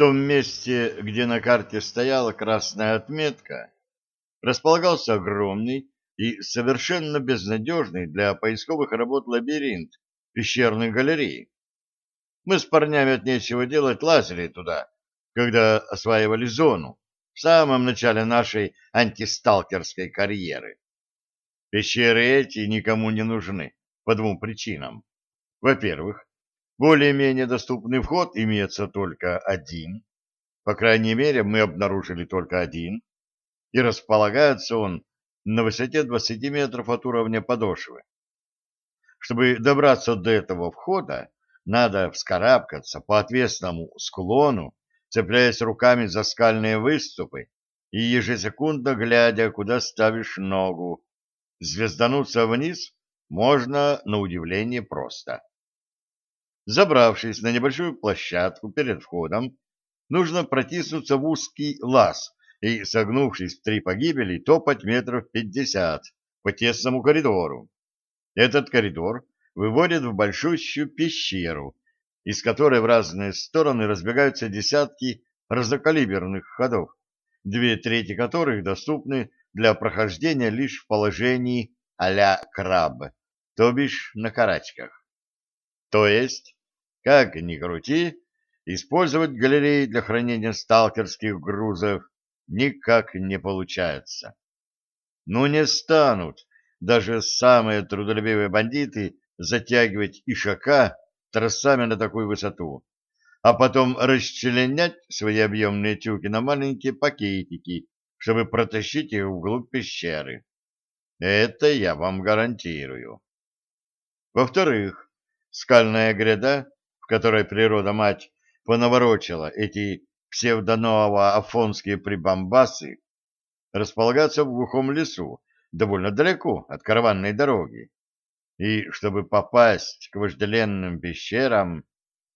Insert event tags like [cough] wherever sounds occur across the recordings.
том месте, где на карте стояла красная отметка, располагался огромный и совершенно безнадежный для поисковых работ лабиринт пещерной галереи. Мы с парнями от нечего делать лазили туда, когда осваивали зону, в самом начале нашей антисталкерской карьеры. Пещеры эти никому не нужны по двум причинам. Во-первых, более-менее доступный вход имеется только один. По крайней мере, мы обнаружили только один. И располагается он на высоте 20 метров от уровня подошвы. Чтобы добраться до этого входа, надо вскарабкаться по отвесному склону, цепляясь руками за скальные выступы и ежесекундно глядя, куда ставишь ногу. Звездануться вниз можно, на удивление, просто. Забравшись на небольшую площадку перед входом, нужно протиснуться в узкий лаз и, согнувшись в три погибели, топать метров пятьдесят по тесному коридору. Этот коридор выводит в большущую пещеру, из которой в разные стороны разбегаются десятки разнокалиберных ходов, две трети которых доступны для прохождения лишь в положении а-ля краб, то бишь на карачках. То есть, как ни крути, использовать галереи для хранения сталкерских грузов никак не получается. Ну не станут даже самые трудолюбивые бандиты затягивать ишака тросами на такую высоту, а потом расчленять свои объемные тюки на маленькие пакетики, чтобы протащить их вглубь пещеры. Это я вам гарантирую. Во-вторых, скальная гряда, в которой природа-мать понаворочила эти псевдоново-афонские прибамбасы, располагаться в глухом лесу, довольно далеко от караванной дороги. И чтобы попасть к вожделенным пещерам,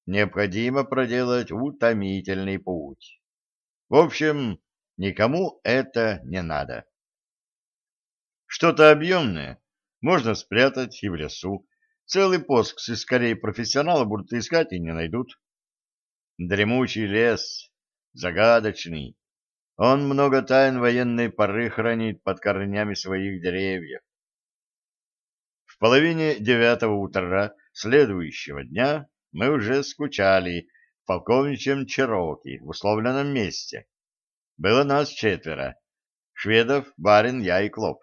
необходимо проделать утомительный путь. В общем, никому это не надо. Что-то объемное можно спрятать и в лесу. Целый поск скорее профессионалы будут искать и не найдут. Дремучий лес, загадочный. Он много тайн военной поры хранит под корнями своих деревьев. В половине девятого утра следующего дня мы уже скучали в полковничьем Чероки в условленном месте. Было нас четверо. Шведов, барин, я и Клоп.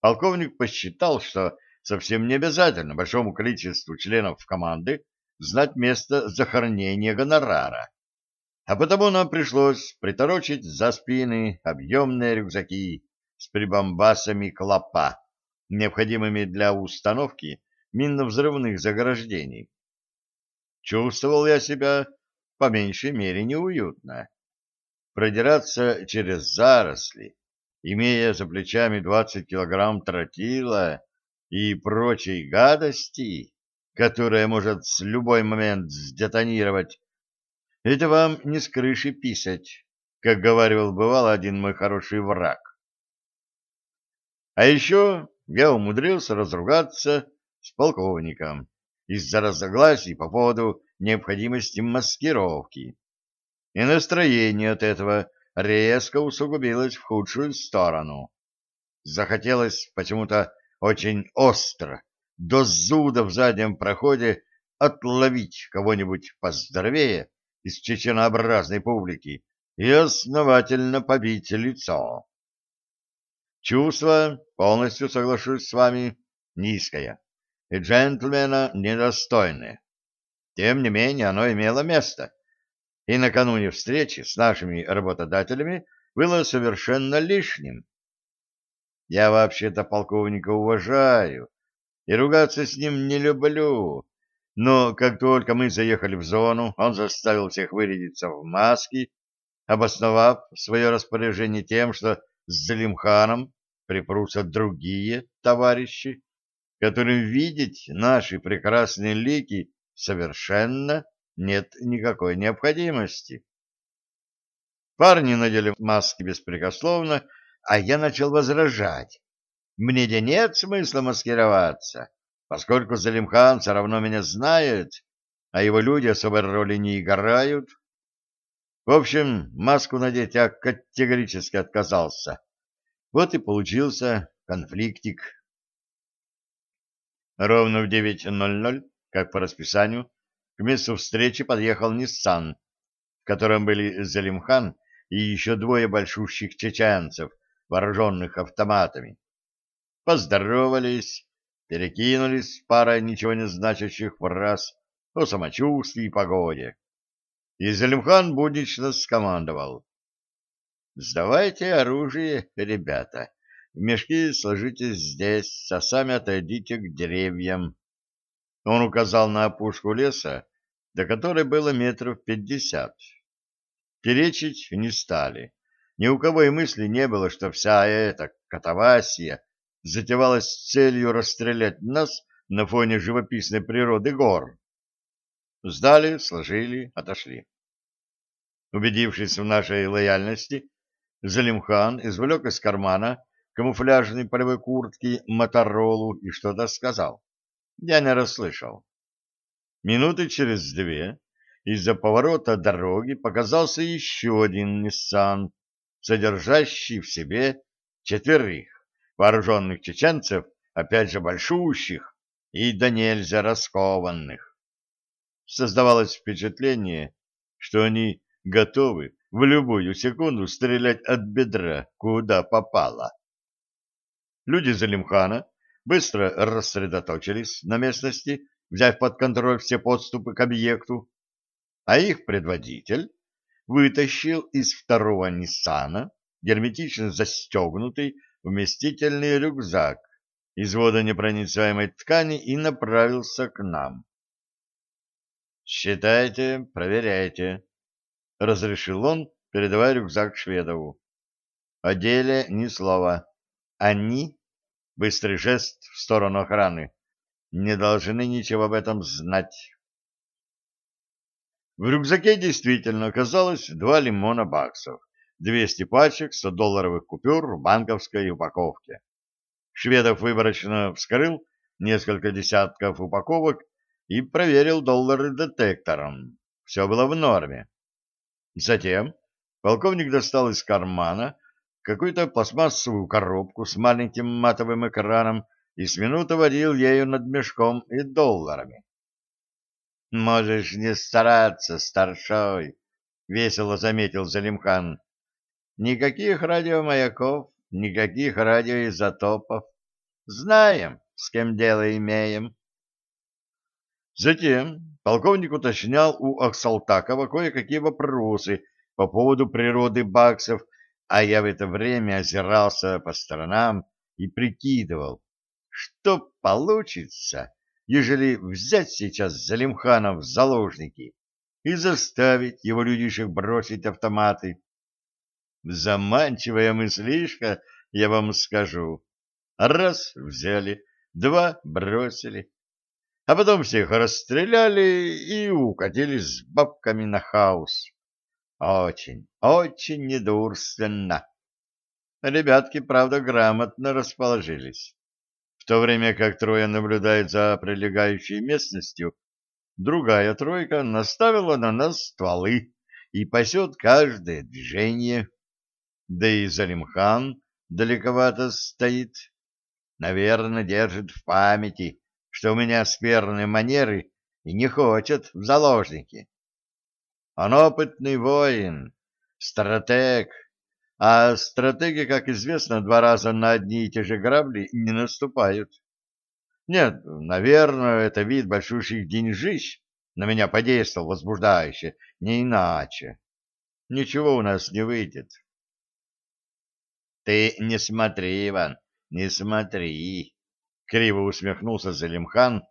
Полковник посчитал, что совсем не обязательно большому количеству членов команды знать место захоронения гонорара. А потому нам пришлось приторочить за спины объемные рюкзаки с прибамбасами клопа, необходимыми для установки минно-взрывных заграждений. Чувствовал я себя по меньшей мере неуютно. Продираться через заросли, имея за плечами 20 килограмм тротила и прочей гадости, которая может с любой момент сдетонировать, это вам не с крыши писать, как говаривал бывал один мой хороший враг. А еще я умудрился разругаться с полковником из-за разногласий по поводу необходимости маскировки. И настроение от этого резко усугубилось в худшую сторону. Захотелось почему-то очень остро, до зуда в заднем проходе, отловить кого-нибудь поздоровее из чеченообразной публики и основательно побить лицо. Чувство, полностью соглашусь с вами, низкое и джентльмена недостойное. Тем не менее, оно имело место, и накануне встречи с нашими работодателями было совершенно лишним. Я вообще-то полковника уважаю и ругаться с ним не люблю, но как только мы заехали в зону, он заставил всех вырядиться в маски, обосновав свое распоряжение тем, что с Залимханом припрутся другие товарищи, которым видеть наши прекрасные лики совершенно нет никакой необходимости. Парни надели маски беспрекословно, а я начал возражать. Мне де нет смысла маскироваться, поскольку Залимхан все равно меня знает, а его люди особой роли не играют. В общем, маску надеть я категорически отказался. Вот и получился конфликтик. Ровно в 9.00, как по расписанию, к месту встречи подъехал Ниссан, в котором были Залимхан и еще двое большущих чеченцев, вооруженных автоматами. Поздоровались, перекинулись парой ничего не значащих фраз о самочувствии и погоде. И Залимхан буднично скомандовал. Сдавайте оружие, ребята. Мешки сложите здесь, а сами отойдите к деревьям. Он указал на опушку леса, до которой было метров пятьдесят. Перечить не стали. Ни у кого и мысли не было, что вся эта катавасия затевалась с целью расстрелять нас на фоне живописной природы гор. Сдали, сложили, отошли. Убедившись в нашей лояльности, Залимхан извлек из кармана камуфляжной полевой куртки Моторолу и что-то сказал. Я не расслышал. Минуты через две из-за поворота дороги показался еще один Ниссан, содержащий в себе четверых вооруженных чеченцев, опять же большущих и до нельзя раскованных. Создавалось впечатление, что они готовы в любую секунду стрелять от бедра, куда попало. Люди Залимхана быстро рассредоточились на местности, взяв под контроль все подступы к объекту, а их предводитель вытащил из второго Ниссана герметично застегнутый вместительный рюкзак из водонепроницаемой ткани и направился к нам. «Считайте, проверяйте», — разрешил он, передавая рюкзак Шведову. «О деле ни слова. Они, — быстрый жест в сторону охраны, — не должны ничего об этом знать». В рюкзаке действительно оказалось два лимона баксов, 200 пачек 100-долларовых купюр в банковской упаковке. Шведов выборочно вскрыл несколько десятков упаковок и проверил доллары детектором. Все было в норме. Затем полковник достал из кармана какую-то пластмассовую коробку с маленьким матовым экраном и с минуты водил ею над мешком и долларами. — Можешь не стараться, старшой, — весело заметил Залимхан. — Никаких радиомаяков, никаких радиоизотопов. Знаем, с кем дело имеем. Затем полковник уточнял у Аксалтакова кое-какие вопросы по поводу природы баксов, а я в это время озирался по сторонам и прикидывал, что получится, ежели взять сейчас Залимхана в заложники и заставить его людишек бросить автоматы. Заманчивая мыслишка, я вам скажу. Раз взяли, два бросили, а потом всех расстреляли и укатили с бабками на хаос. Очень, очень недурственно. Ребятки, правда, грамотно расположились. В то время как трое наблюдает за прилегающей местностью, другая тройка наставила на нас стволы и пасет каждое движение. Да и Залимхан далековато стоит. Наверное, держит в памяти, что у меня скверные манеры и не хочет в заложники. Он опытный воин, стратег, а стратеги, как известно, два раза на одни и те же грабли не наступают. Нет, наверное, это вид большущих деньжищ на меня подействовал возбуждающе, не иначе. Ничего у нас не выйдет. Ты не смотри, Иван, не смотри. — криво усмехнулся Залимхан,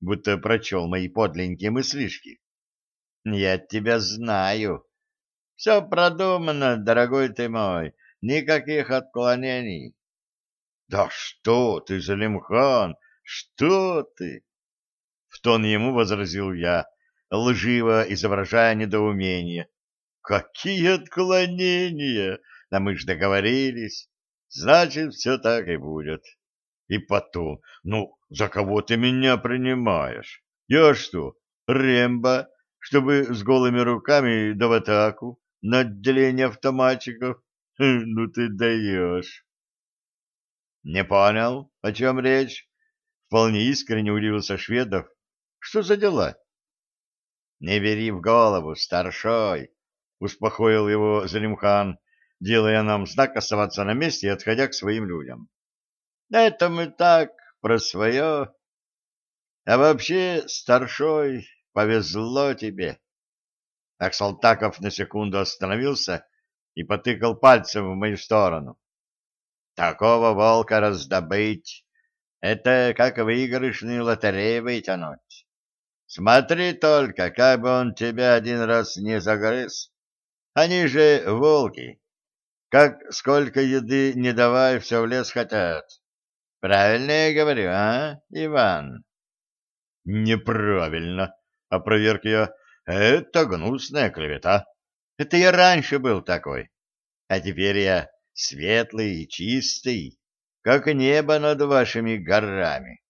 будто прочел мои подленькие мыслишки. — Я тебя знаю. Все продумано, дорогой ты мой, никаких отклонений. — Да что ты, Залимхан, что ты? В тон ему возразил я, лживо изображая недоумение. — Какие отклонения? Да мы ж договорились. Значит, все так и будет. — и потом, ну, за кого ты меня принимаешь? Я что, Рембо, чтобы с голыми руками да в атаку, на отделение автоматчиков. [laughs] Ну ты даешь. Не понял, о чем речь? Вполне искренне удивился Шведов. Что за дела? Не бери в голову, старшой, успокоил его Залимхан, делая нам знак оставаться на месте и отходя к своим людям. Это мы так, про свое. А вообще, старшой, повезло тебе. Аксалтаков на секунду остановился и потыкал пальцем в мою сторону. Такого волка раздобыть — это как выигрышную лотерею вытянуть. Смотри только, как бы он тебя один раз не загрыз. Они же волки. Как сколько еды не давай, все в лес хотят. Правильно я говорю, а, Иван? Неправильно, опроверг я. Это гнусная клевета. Это я раньше был такой. А теперь я светлый и чистый, как небо над вашими горами.